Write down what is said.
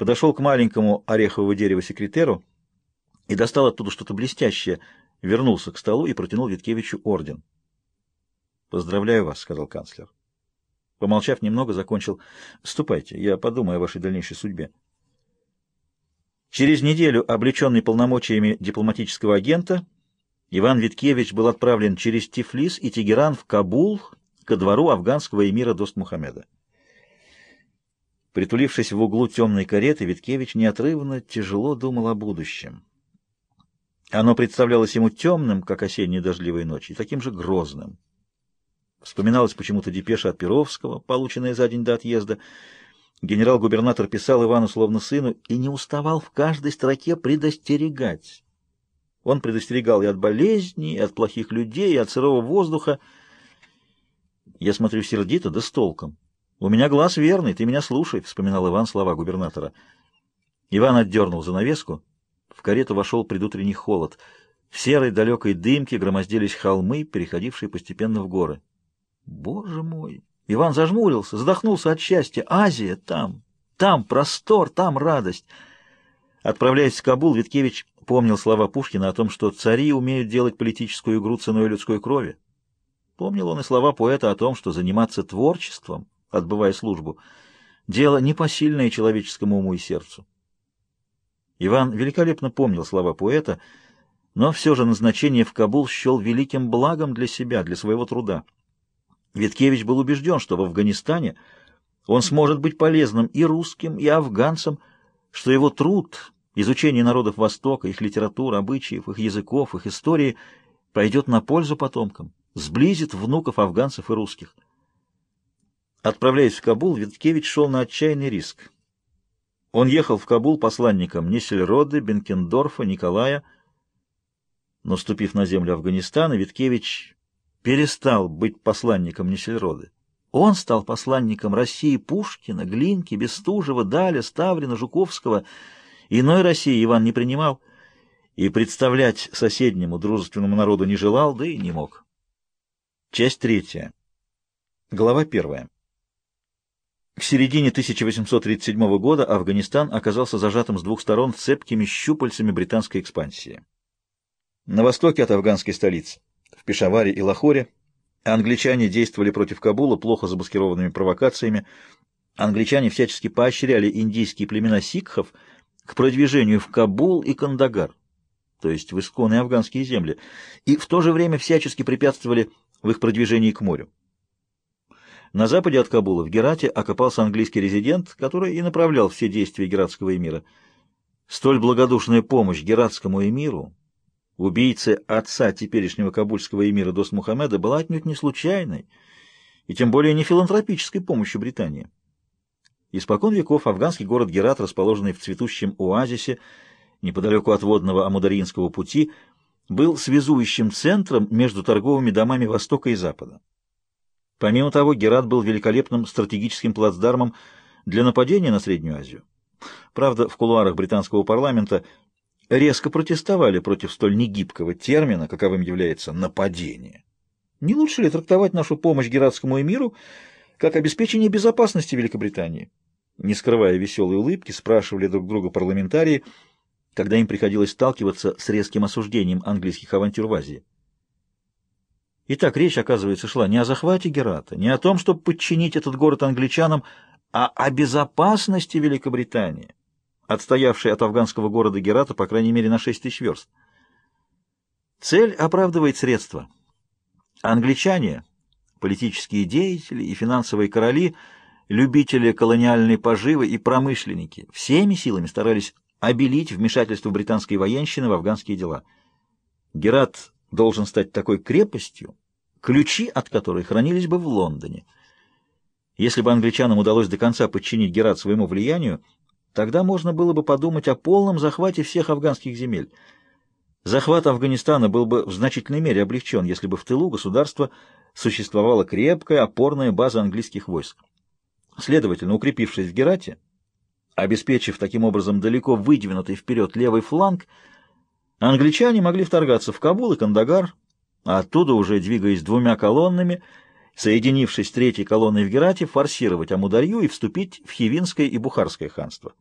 подошел к маленькому ореховому дереву секретеру и достал оттуда что-то блестящее, вернулся к столу и протянул Виткевичу орден. «Поздравляю вас», — сказал канцлер. Помолчав немного, закончил. «Ступайте, я подумаю о вашей дальнейшей судьбе». Через неделю, облеченный полномочиями дипломатического агента, Иван Виткевич был отправлен через Тифлис и Тегеран в Кабул ко двору афганского эмира Дост-Мухаммеда. Притулившись в углу темной кареты, Виткевич неотрывно тяжело думал о будущем. Оно представлялось ему темным, как осенние дождливые ночи, и таким же грозным. Вспоминалось почему-то депеша от Перовского, полученная за день до отъезда. Генерал-губернатор писал Ивану словно сыну и не уставал в каждой строке предостерегать. Он предостерегал и от болезней, и от плохих людей, и от сырого воздуха. Я смотрю сердито, да с толком. «У меня глаз верный, ты меня слушай», — вспоминал Иван слова губернатора. Иван отдернул занавеску. В карету вошел предутренний холод. В серой далекой дымке громоздились холмы, переходившие постепенно в горы. «Боже мой!» Иван зажмурился, задохнулся от счастья. «Азия там! Там простор, там радость!» Отправляясь в Кабул, Виткевич помнил слова Пушкина о том, что цари умеют делать политическую игру ценой людской крови. Помнил он и слова поэта о том, что заниматься творчеством — отбывая службу. Дело непосильное человеческому уму и сердцу. Иван великолепно помнил слова поэта, но все же назначение в Кабул счел великим благом для себя, для своего труда. Виткевич был убежден, что в Афганистане он сможет быть полезным и русским, и афганцам, что его труд, изучение народов Востока, их литературы, обычаев, их языков, их истории пойдет на пользу потомкам, сблизит внуков афганцев и русских. Отправляясь в Кабул, Виткевич шел на отчаянный риск. Он ехал в Кабул посланником Нисельроды, Бенкендорфа, Николая. Но, ступив на землю Афганистана, Виткевич перестал быть посланником Нисельроды. Он стал посланником России Пушкина, Глинки, Бестужева, Даля, Ставрина, Жуковского. Иной России Иван не принимал и представлять соседнему дружественному народу не желал, да и не мог. Часть третья. Глава первая. К середине 1837 года Афганистан оказался зажатым с двух сторон цепкими щупальцами британской экспансии. На востоке от афганской столицы, в Пешаваре и Лахоре, англичане действовали против Кабула плохо замаскированными провокациями, англичане всячески поощряли индийские племена сикхов к продвижению в Кабул и Кандагар, то есть в исконные афганские земли, и в то же время всячески препятствовали в их продвижении к морю. На западе от Кабула, в Герате, окопался английский резидент, который и направлял все действия Гератского эмира. Столь благодушная помощь Гератскому эмиру, убийце отца теперешнего кабульского эмира Дос Мухаммеда, была отнюдь не случайной и тем более не филантропической помощью Британии. Испокон веков афганский город Герат, расположенный в цветущем оазисе неподалеку от водного Амударинского пути, был связующим центром между торговыми домами Востока и Запада. Помимо того, Герат был великолепным стратегическим плацдармом для нападения на Среднюю Азию. Правда, в кулуарах британского парламента резко протестовали против столь негибкого термина, каковым является «нападение». Не лучше ли трактовать нашу помощь Гератскому эмиру как обеспечение безопасности Великобритании? Не скрывая веселой улыбки, спрашивали друг друга парламентарии, когда им приходилось сталкиваться с резким осуждением английских авантюр в Азии. И так речь, оказывается, шла не о захвате Герата, не о том, чтобы подчинить этот город англичанам, а о безопасности Великобритании, отстоявшей от афганского города Герата, по крайней мере, на 6 тысяч верст. Цель оправдывает средства. Англичане, политические деятели и финансовые короли, любители колониальной поживы и промышленники всеми силами старались обелить вмешательство британской военщины в афганские дела. Герат должен стать такой крепостью, ключи от которой хранились бы в Лондоне. Если бы англичанам удалось до конца подчинить Герат своему влиянию, тогда можно было бы подумать о полном захвате всех афганских земель. Захват Афганистана был бы в значительной мере облегчен, если бы в тылу государства существовала крепкая опорная база английских войск. Следовательно, укрепившись в Герате, обеспечив таким образом далеко выдвинутый вперед левый фланг, Англичане могли вторгаться в Кабул и Кандагар, а оттуда уже, двигаясь двумя колоннами, соединившись третьей колонной в Герате, форсировать Амударью и вступить в Хивинское и Бухарское ханство.